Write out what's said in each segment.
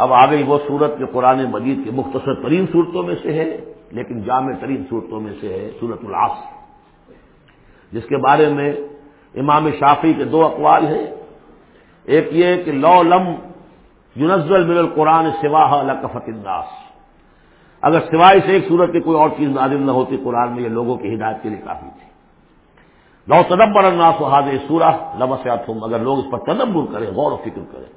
اب آ گئی وہ صورت کے قرآن مجید کے مختصر ترین صورتوں میں سے ہے، لیکن جامع ترین صورتوں میں سے ہے صورت العص جس کے بارے میں امام شافی کے دو اقوال ہیں۔ ایک یہ کہ لو لم یونزل من القرآن سواہ لکفت انداس اگر سوائے سے ایک صورت کی کوئی اور چیز نازل نہ ہوتی قرآن میں، یہ لوگوں کی ہدایت کے لیے کافی تھی۔ لو تدبر الناس و حاض سورہ لمسیات اگر لوگ اس پر تدبر کریں، غور و فکر کریں۔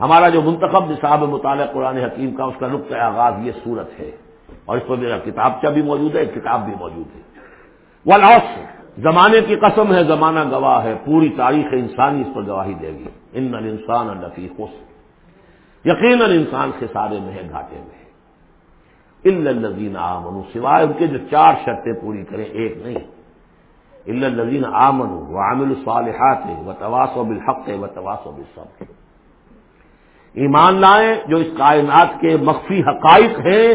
ہمارا جو منتخب نصاب مطالعہ قرآن حکیم کا اس کا نقطۂ آغاز یہ صورت ہے اور اس پر میرا کتابچہ بھی موجود ہے کتاب بھی موجود ہے۔ وہ زمانے کی قسم ہے، زمانہ گواہ ہے، پوری تاریخ انسانی اس پر گواہی دے گی۔ ان انسان الفی خوش یقیناً انسان سے سارے میں ہے گھاٹے میں ہے۔ الزین آمن سوائے ان کے جو چار شرطیں پوری کریں، ایک نہیں۔ الزین آمن و عامل الصالحات و تواس و بالحق و تواس و بالصبر۔ ایمان لائیں، جو اس کائنات کے مخفی حقائق ہیں،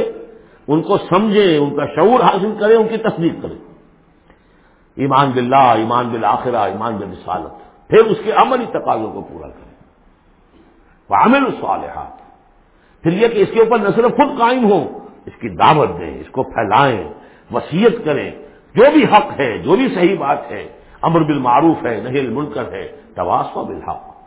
ان کو سمجھیں، ان کا شعور حاصل کریں، ان کی تصدیق کریں۔ ایمان باللہ، ایمان بالآخرہ، ایمان بالرسالت۔ پھر اس کے عملی تقاضوں کو پورا کریں۔ وہ عامل الصالحات۔ پھر یہ کہ اس کے اوپر نہ صرف خود قائم ہو اس کی دعوت دیں، اس کو پھیلائیں وسیعت کریں۔ جو بھی حق ہے، جو بھی صحیح بات ہے، امر بالمعروف ہے نہیں المنکر ہے تواس بالحق۔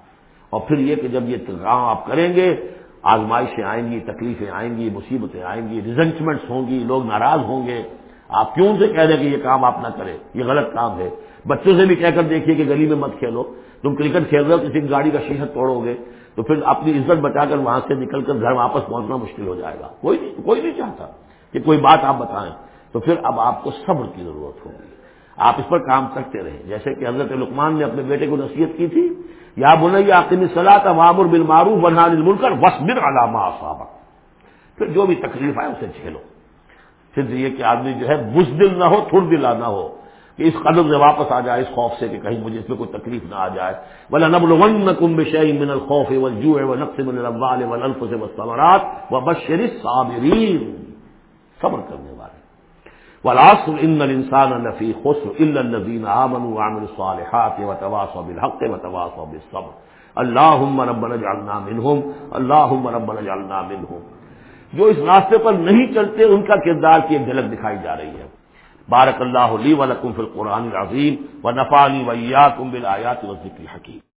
اور پھر یہ کہ جب یہ کام آپ کریں گے، آزمائشیں آئیں گی، تکلیفیں آئیں گی، مصیبتیں آئیں گی ریزنٹمنٹس ہوں گی، لوگ ناراض ہوں گے، آپ کیوں سے کہہ دیں کہ یہ کام آپ نہ کریں؟ یہ غلط کام ہے۔ بچوں سے بھی کہہ کر دیکھیے کہ گلی میں مت کھیلو۔ تم کرکٹ کھیل رہے ہو، کسی گاڑی کا شیشہ توڑو گے، تو پھر اپنی عزت بچا کر وہاں سے نکل کر گھر واپس پہنچنا مشکل ہو جائے گا۔ کوئی نہیں کوئی نہیں چاہتا کہ کوئی بات آپ بتائیں۔ تو پھر اب آپ کو صبر کی ضرورت ہوگی۔ آپ اس پر کام کرتے رہیں۔ جیسے کہ حضرت لکمان نے اپنے بیٹے کو نصیحت کی تھی یا بولے یا عقیم صلاح تھا معمر بن معروف بنان مل کر بس بن علامہ پھر جو بھی تکلیف آئے اسے جھیلو۔ پھر یہ کہ آدمی جو ہے بزدل نہ ہو تھر دلا نہ ہو، کہ اس قدم سے واپس آ جائے، اس خوف سے کہ کہیں مجھے اس میں کوئی تکلیف نہ آ جائے۔ بلا نبل ون کم بشئی من الخوف و جو ہے وہ نقص من الوال و الف سے و صابرین صبر کرنے والے۔ ولاس ان انسان نفی خسر الدین امن عامر صالحات و تواس و بالحق و تواس و بالصبر اللہ ربنا جعلنا منہم اللہ ربنا جعلنا منہم جو اس راستے پر نہیں چلتے، ان کا کردار کی ایک جھلک دکھائی جا رہی ہے۔ بارک اللہ علی ولکم فی القرآن العظیم و نفانی ویا کم بل و ذکر حکیم